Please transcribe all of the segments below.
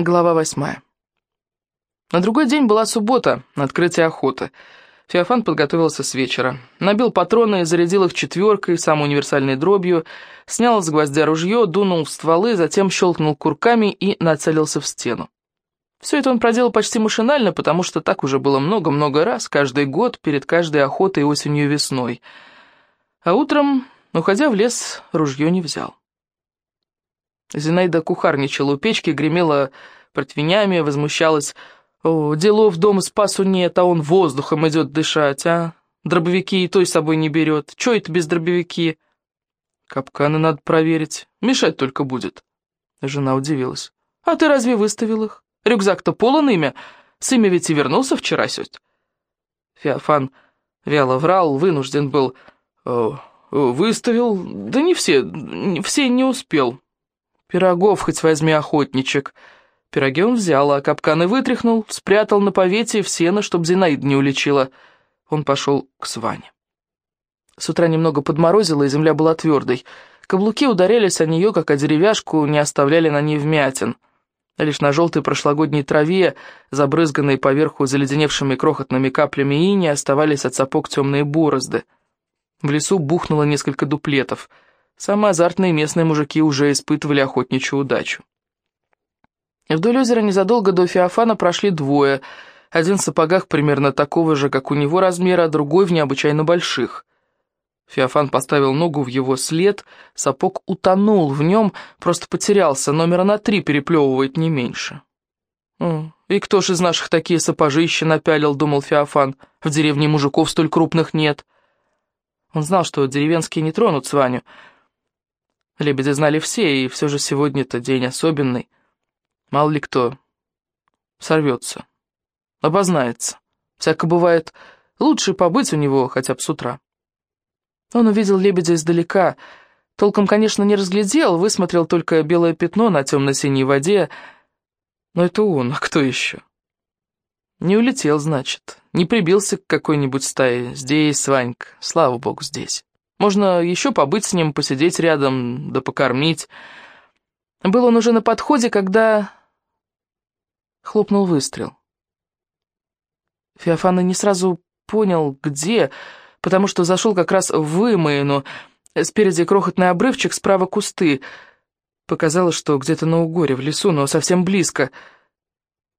Глава восьмая. На другой день была суббота, открытие охоты. Феофан подготовился с вечера. Набил патроны, зарядил их четверкой, самой универсальной дробью, снял с гвоздя ружье, дунул в стволы, затем щелкнул курками и нацелился в стену. Все это он проделал почти машинально, потому что так уже было много-много раз, каждый год, перед каждой охотой осенью и весной. А утром, уходя в лес, ружье не взял. Зинаида кухарничала у печки, гремела противнями, возмущалась. «О, делов дома спасу нет, а он воздухом идет дышать, а? Дробовики и той с собой не берет. Че это без дробовики?» «Капканы надо проверить, мешать только будет». Жена удивилась. «А ты разве выставил их? Рюкзак-то полон имя. С имя ведь и вернулся вчера сёсть». Феофан вяло врал, вынужден был. «Выставил? Да не все, все не успел». Пирогов хоть возьми, охотничек. Пироги он взял, а капканы вытряхнул, спрятал на повете в сено, чтоб Зинаид не уличила. Он пошел к Сване. С утра немного подморозило, и земля была твердой. Каблуки ударялись о нее, как о деревяшку, не оставляли на ней вмятин. Лишь на желтой прошлогодней траве, забрызганной поверху заледеневшими крохотными каплями ини, оставались от сапог темные борозды. В лесу бухнуло несколько дуплетов — Самые азартные местные мужики уже испытывали охотничью удачу. Вдоль озера незадолго до Феофана прошли двое. Один в сапогах примерно такого же, как у него размера, а другой в необычайно больших. Феофан поставил ногу в его след, сапог утонул в нем, просто потерялся, номера на три переплевывает не меньше. «И кто ж из наших такие сапожища напялил?» — думал Феофан. «В деревне мужиков столь крупных нет». Он знал, что деревенские не тронут Сваню, Лебеди знали все, и все же сегодня-то день особенный. Мало ли кто сорвется, обознается. Всяко бывает, лучше побыть у него хотя бы с утра. Он увидел лебедя издалека, толком, конечно, не разглядел, высмотрел только белое пятно на темно-синей воде, но это он, а кто еще? Не улетел, значит, не прибился к какой-нибудь стае. Здесь, Ванька, слава богу, здесь. Можно еще побыть с ним, посидеть рядом, да покормить. Был он уже на подходе, когда хлопнул выстрел. Феофана не сразу понял, где, потому что зашел как раз в вымоину. Спереди крохотный обрывчик, справа кусты. Показалось, что где-то на угоре, в лесу, но совсем близко.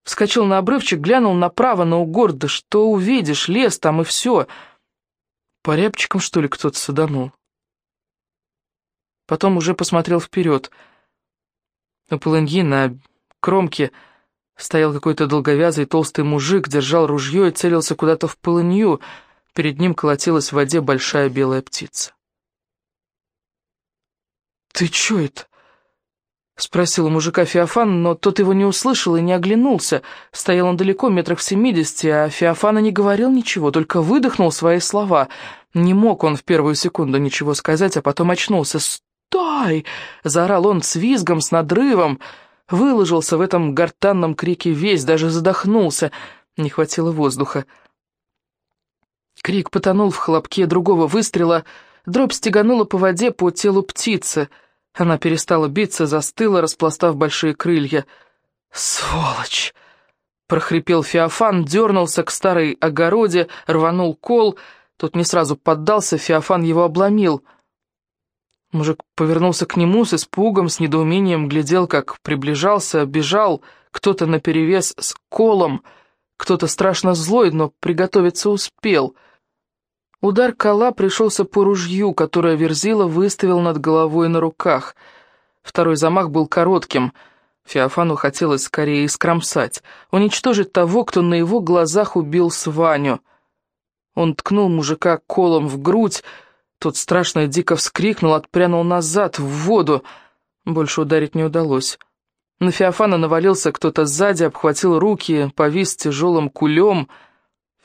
Вскочил на обрывчик, глянул направо на угор, да что увидишь, лес там и все — по рябчикам, что ли, кто-то саданул? Потом уже посмотрел вперед. У полыньи на кромке стоял какой-то долговязый толстый мужик, держал ружье и целился куда-то в полынью. Перед ним колотилась в воде большая белая птица. «Ты чё это?» — спросил у мужика Феофан, но тот его не услышал и не оглянулся. Стоял он далеко, метрах в семидесяти, а Феофана не говорил ничего, только выдохнул свои слова. Не мог он в первую секунду ничего сказать, а потом очнулся. «Стой!» — заорал он с визгом, с надрывом. Выложился в этом гортанном крике весь, даже задохнулся. Не хватило воздуха. Крик потонул в хлопке другого выстрела. Дробь стеганула по воде по телу птицы — она перестала биться, застыла, распластав большие крылья. «Сволочь!» — прохрипел Феофан, дернулся к старой огороде, рванул кол. Тот не сразу поддался, Феофан его обломил. Мужик повернулся к нему с испугом, с недоумением, глядел, как приближался, бежал, кто-то наперевес с колом, кто-то страшно злой, но приготовиться успел — Удар кола пришелся по ружью, которое Верзила выставил над головой на руках. Второй замах был коротким. Феофану хотелось скорее искромсать, уничтожить того, кто на его глазах убил Сваню. Он ткнул мужика колом в грудь, тот страшно и дико вскрикнул, отпрянул назад, в воду. Больше ударить не удалось. На Феофана навалился кто-то сзади, обхватил руки, повис тяжелым кулем —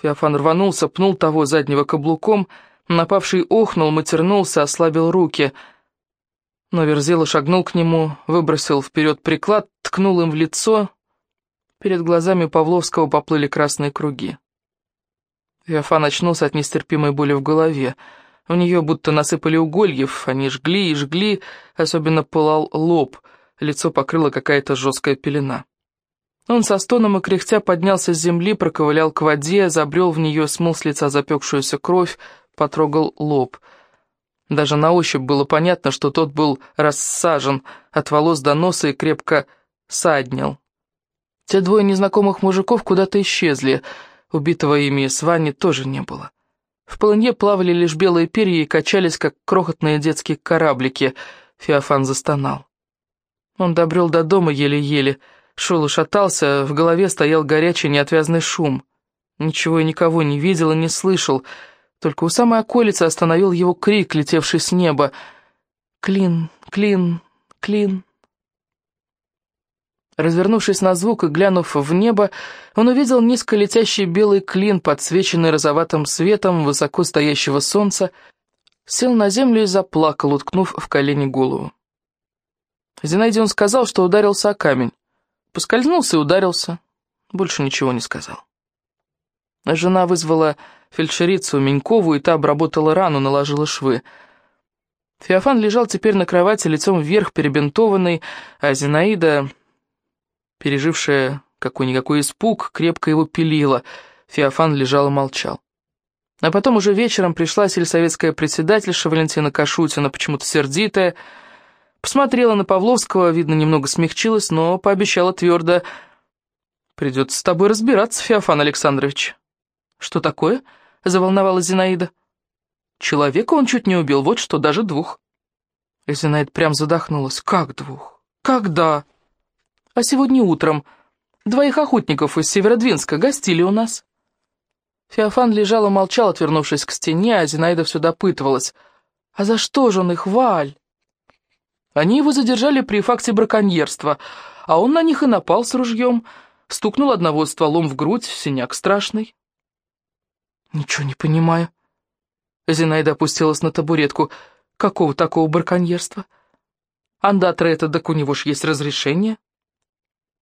Феофан рванулся, пнул того заднего каблуком, напавший охнул, матернулся, ослабил руки. Но Верзила шагнул к нему, выбросил вперед приклад, ткнул им в лицо. Перед глазами Павловского поплыли красные круги. Феофан очнулся от нестерпимой боли в голове. В нее будто насыпали угольев, они жгли и жгли, особенно пылал лоб, лицо покрыла какая-то жесткая пелена. Он со стоном и кряхтя поднялся с земли, проковылял к воде, забрел в нее, смыл с лица запекшуюся кровь, потрогал лоб. Даже на ощупь было понятно, что тот был рассажен от волос до носа и крепко саднил. Те двое незнакомых мужиков куда-то исчезли, убитого ими Свани тоже не было. В полынье плавали лишь белые перья и качались, как крохотные детские кораблики. Феофан застонал. Он добрел до дома еле-еле, шел и шатался, в голове стоял горячий неотвязный шум. Ничего и никого не видел и не слышал, только у самой околицы остановил его крик, летевший с неба. «Клин, клин, клин». Развернувшись на звук и глянув в небо, он увидел низко летящий белый клин, подсвеченный розоватым светом высоко стоящего солнца, сел на землю и заплакал, уткнув в колени голову. Зинаиде он сказал, что ударился о камень. Поскользнулся и ударился. Больше ничего не сказал. Жена вызвала фельдшерицу Менькову, и та обработала рану, наложила швы. Феофан лежал теперь на кровати лицом вверх, перебинтованный, а Зинаида, пережившая какой-никакой испуг, крепко его пилила. Феофан лежал и молчал. А потом уже вечером пришла сельсоветская председательша Валентина Кашутина, почему-то сердитая, посмотрела на Павловского, видно, немного смягчилась, но пообещала твердо, «Придется с тобой разбираться, Феофан Александрович». «Что такое?» — заволновалась Зинаида. «Человека он чуть не убил, вот что, даже двух». И Зинаида прям задохнулась. «Как двух? Когда?» «А сегодня утром двоих охотников из Северодвинска гостили у нас». Феофан лежал и молчал, отвернувшись к стене, а Зинаида все допытывалась. «А за что же он их, Валь?» Они его задержали при факте браконьерства, а он на них и напал с ружьем, стукнул одного стволом в грудь, синяк страшный. «Ничего не понимаю». Зинаида опустилась на табуретку. «Какого такого барконьерства? Андатра это, так у него ж есть разрешение».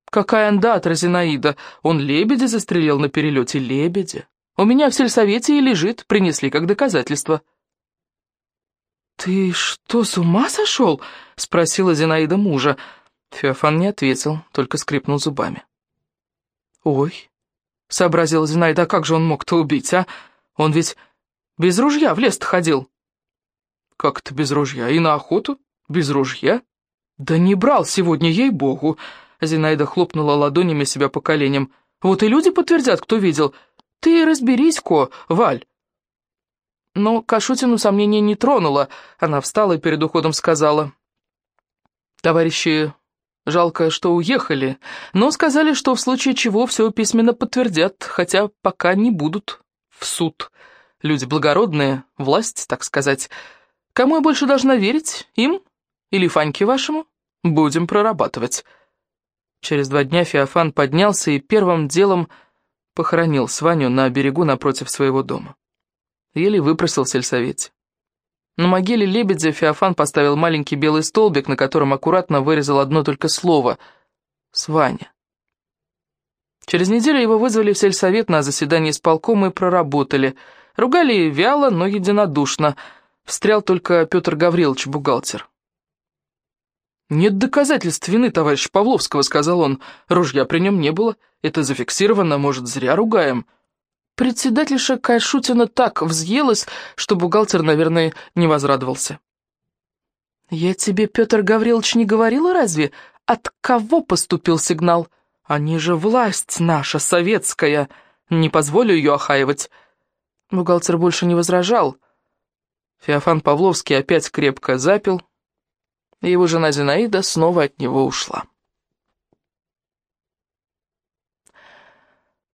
«Какая андатра, Зинаида? Он лебедя застрелил на перелете, лебедя. У меня в сельсовете и лежит, принесли как доказательство». «Ты что, с ума сошел?» — спросила Зинаида мужа. Феофан не ответил, только скрипнул зубами. «Ой, — сообразила Зинаида, а как же он мог-то убить, а? Он ведь без ружья в лес-то ходил. Как это без ружья? И на охоту? Без ружья? Да не брал сегодня, ей-богу. Зинаида хлопнула ладонями себя по коленям. Вот и люди подтвердят, кто видел. Ты разберись, Ко, Валь. Но Кашутину сомнения не тронула. Она встала и перед уходом сказала. «Товарищи Жалко, что уехали, но сказали, что в случае чего все письменно подтвердят, хотя пока не будут в суд. Люди благородные, власть, так сказать. Кому я больше должна верить? Им? Или Фаньке вашему? Будем прорабатывать. Через два дня Феофан поднялся и первым делом похоронил Сваню на берегу напротив своего дома. Еле выпросил в сельсовете. На могиле лебедя Феофан поставил маленький белый столбик, на котором аккуратно вырезал одно только слово «Сваня». Через неделю его вызвали в сельсовет на заседание исполкома и проработали. Ругали вяло, но единодушно. Встрял только Петр Гаврилович, бухгалтер. «Нет доказательств вины товарища Павловского», — сказал он. «Ружья при нем не было. Это зафиксировано, может, зря ругаем». Председательша Кайшутина так взъелась, что бухгалтер, наверное, не возрадовался. «Я тебе, Петр Гаврилович, не говорила разве? От кого поступил сигнал? Они же власть наша, советская. Не позволю ее охаивать». Бухгалтер больше не возражал. Феофан Павловский опять крепко запил, и его жена Зинаида снова от него ушла.